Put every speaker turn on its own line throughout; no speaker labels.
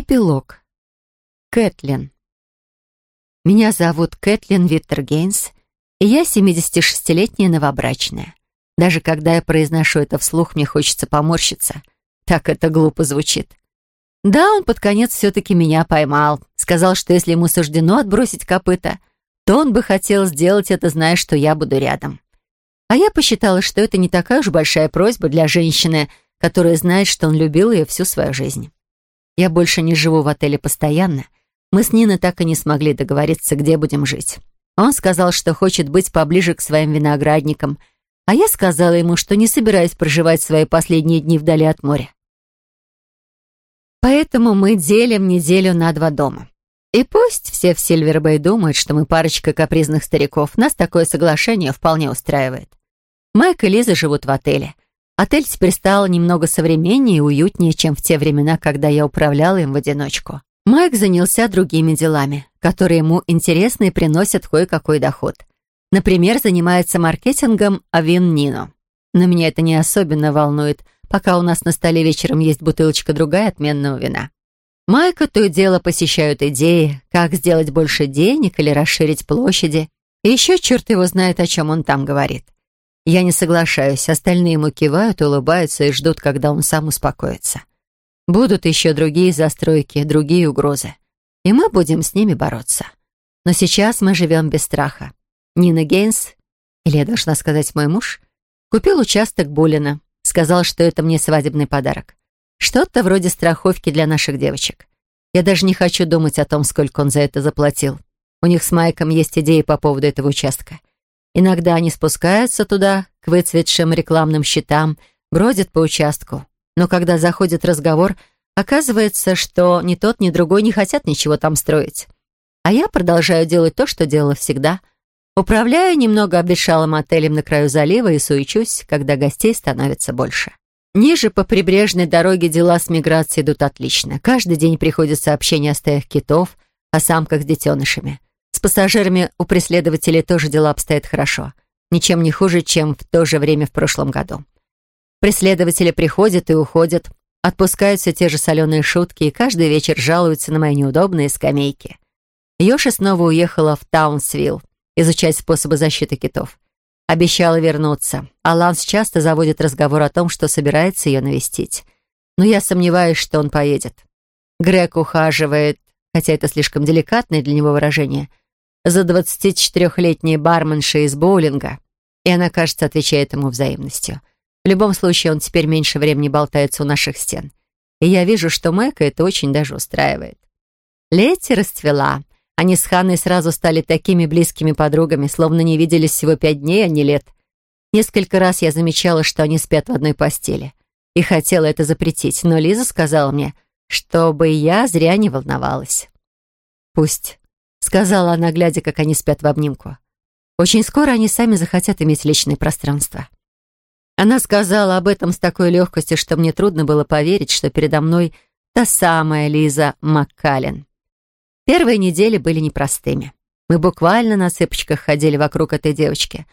Эпилог. Кэтлин. Меня зовут Кэтлин Виттергейнс, и я 76-летняя новобрачная. Даже когда я произношу это вслух, мне хочется поморщиться. Так это глупо звучит. Да, он под конец все-таки меня поймал. Сказал, что если ему суждено отбросить копыта, то он бы хотел сделать это, зная, что я буду рядом. А я посчитала, что это не такая уж большая просьба для женщины, которая знает, что он любил ее всю свою жизнь. Я больше не живу в отеле постоянно. Мы с Ниной так и не смогли договориться, где будем жить. Он сказал, что хочет быть поближе к своим виноградникам, а я сказала ему, что не собираюсь проживать свои последние дни вдали от моря. Поэтому мы делим неделю на два дома. И пусть все в Сильвербэй думают, что мы парочка капризных стариков, нас такое соглашение вполне устраивает. Майк и Лиза живут в отеле — Отель теперь стал немного современнее и уютнее, чем в те времена, когда я управляла им в одиночку. Майк занялся другими делами, которые ему интересны и приносят кое-какой доход. Например, занимается маркетингом Авин Нино. Но меня это не особенно волнует, пока у нас на столе вечером есть бутылочка другая отменного вина. Майка то и дело посещают идеи, как сделать больше денег или расширить площади. И еще черт его знает, о чем он там говорит. Я не соглашаюсь, остальные ему кивают, улыбаются и ждут, когда он сам успокоится. Будут еще другие застройки, другие угрозы. И мы будем с ними бороться. Но сейчас мы живем без страха. Нина Гейнс, или я должна сказать мой муж, купил участок Булина. Сказал, что это мне свадебный подарок. Что-то вроде страховки для наших девочек. Я даже не хочу думать о том, сколько он за это заплатил. У них с Майком есть идеи по поводу этого участка. Иногда они спускаются туда, к выцветшим рекламным щитам, бродят по участку. Но когда заходит разговор, оказывается, что ни тот, ни другой не хотят ничего там строить. А я продолжаю делать то, что делала всегда. Управляю немного обветшалым отелем на краю залива и суечусь, когда гостей становится больше. Ниже по прибрежной дороге дела с миграцией идут отлично. Каждый день приходят сообщения о стаях китов, о самках с детенышами. С пассажирами у преследователей тоже дела обстоят хорошо. Ничем не хуже, чем в то же время в прошлом году. Преследователи приходят и уходят, отпускают все те же соленые шутки и каждый вечер жалуются на мои неудобные скамейки. Йоши снова уехала в Таунсвилл изучать способы защиты китов. Обещала вернуться, а Ланс часто заводит разговор о том, что собирается ее навестить. Но я сомневаюсь, что он поедет. Грег ухаживает, хотя это слишком деликатное для него выражение, за 24-летней барменшей из боулинга, и она, кажется, отвечает ему взаимностью. В любом случае, он теперь меньше времени болтается у наших стен. И я вижу, что Мэка это очень даже устраивает. Летти расцвела. Они с Ханной сразу стали такими близкими подругами, словно не виделись всего пять дней, а не лет. Несколько раз я замечала, что они спят в одной постели. И хотела это запретить, но Лиза сказала мне, чтобы я зря не волновалась. Пусть сказала она, глядя, как они спят в обнимку. Очень скоро они сами захотят иметь личное пространство. Она сказала об этом с такой легкостью, что мне трудно было поверить, что передо мной та самая Лиза Маккален. Первые недели были непростыми. Мы буквально на цыпочках ходили вокруг этой девочки.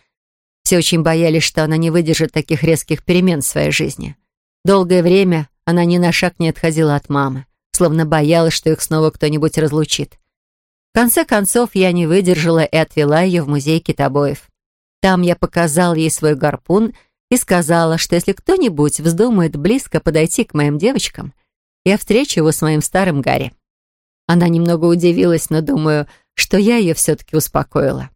Все очень боялись, что она не выдержит таких резких перемен в своей жизни. Долгое время она ни на шаг не отходила от мамы, словно боялась, что их снова кто-нибудь разлучит. Конце концов, я не выдержала и отвела ее в музей китобоев. Там я показал ей свой гарпун и сказала, что если кто-нибудь вздумает близко подойти к моим девочкам, я встречу его с моим старым Гарри. Она немного удивилась, но думаю, что я ее все-таки успокоила.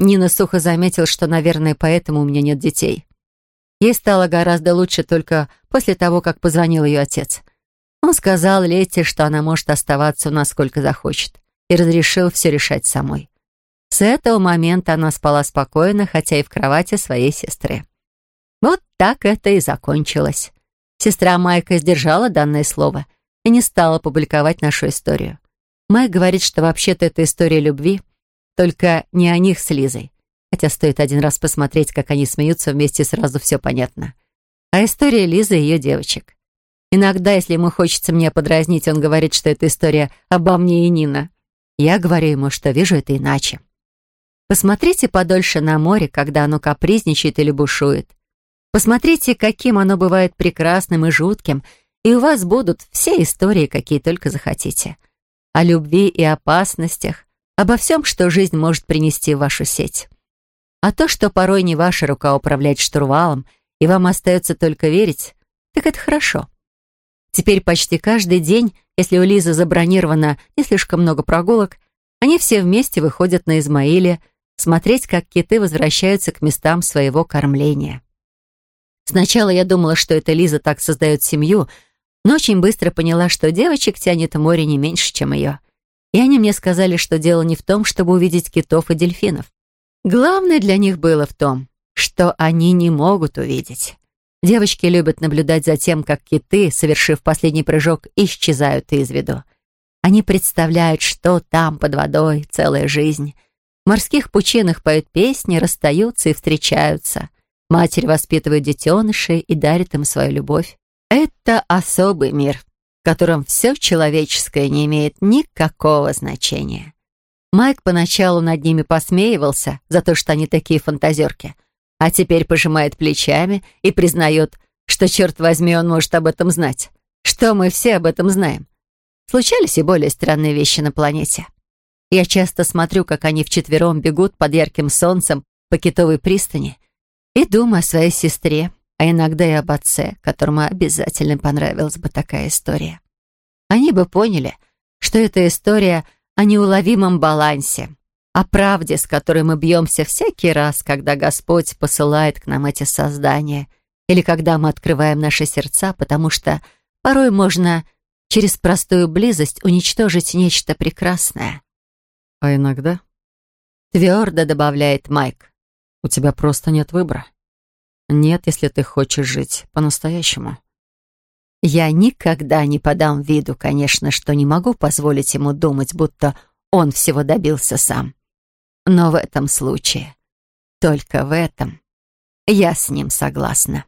Нина сухо заметил, что, наверное, поэтому у меня нет детей. Ей стало гораздо лучше только после того, как позвонил ее отец. Он сказал Лете, что она может оставаться у нас сколько захочет и разрешил все решать самой. С этого момента она спала спокойно, хотя и в кровати своей сестры. Вот так это и закончилось. Сестра Майка сдержала данное слово и не стала публиковать нашу историю. Майк говорит, что вообще-то это история любви, только не о них с Лизой. Хотя стоит один раз посмотреть, как они смеются вместе, сразу все понятно. А история Лизы и ее девочек. Иногда, если ему хочется меня подразнить, он говорит, что это история обо мне и Нина. Я говорю ему, что вижу это иначе. Посмотрите подольше на море, когда оно капризничает или бушует. Посмотрите, каким оно бывает прекрасным и жутким, и у вас будут все истории, какие только захотите. О любви и опасностях, обо всем, что жизнь может принести в вашу сеть. А то, что порой не ваша рука управлять штурвалом, и вам остается только верить, так это хорошо. Теперь почти каждый день, если у Лизы забронировано не слишком много прогулок, они все вместе выходят на Измаиле смотреть, как киты возвращаются к местам своего кормления. Сначала я думала, что это Лиза так создает семью, но очень быстро поняла, что девочек тянет море не меньше, чем ее. И они мне сказали, что дело не в том, чтобы увидеть китов и дельфинов. Главное для них было в том, что они не могут увидеть. Девочки любят наблюдать за тем, как киты, совершив последний прыжок, исчезают из виду. Они представляют, что там под водой целая жизнь. В морских пучинах поют песни, расстаются и встречаются. Матерь воспитывает детенышей и дарит им свою любовь. Это особый мир, в котором все человеческое не имеет никакого значения. Майк поначалу над ними посмеивался за то, что они такие фантазерки, а теперь пожимает плечами и признает, что, черт возьми, он может об этом знать, что мы все об этом знаем. Случались и более странные вещи на планете. Я часто смотрю, как они вчетвером бегут под ярким солнцем по китовой пристани и думаю о своей сестре, а иногда и об отце, которому обязательно понравилась бы такая история. Они бы поняли, что эта история о неуловимом балансе, о правде, с которой мы бьемся всякий раз, когда Господь посылает к нам эти создания, или когда мы открываем наши сердца, потому что порой можно через простую близость уничтожить нечто прекрасное.
А иногда,
твердо добавляет Майк,
у тебя просто нет выбора. Нет, если ты хочешь жить по-настоящему.
Я никогда не подам виду, конечно, что не могу позволить ему думать, будто он всего добился сам. Но в этом случае, только в этом, я с ним согласна.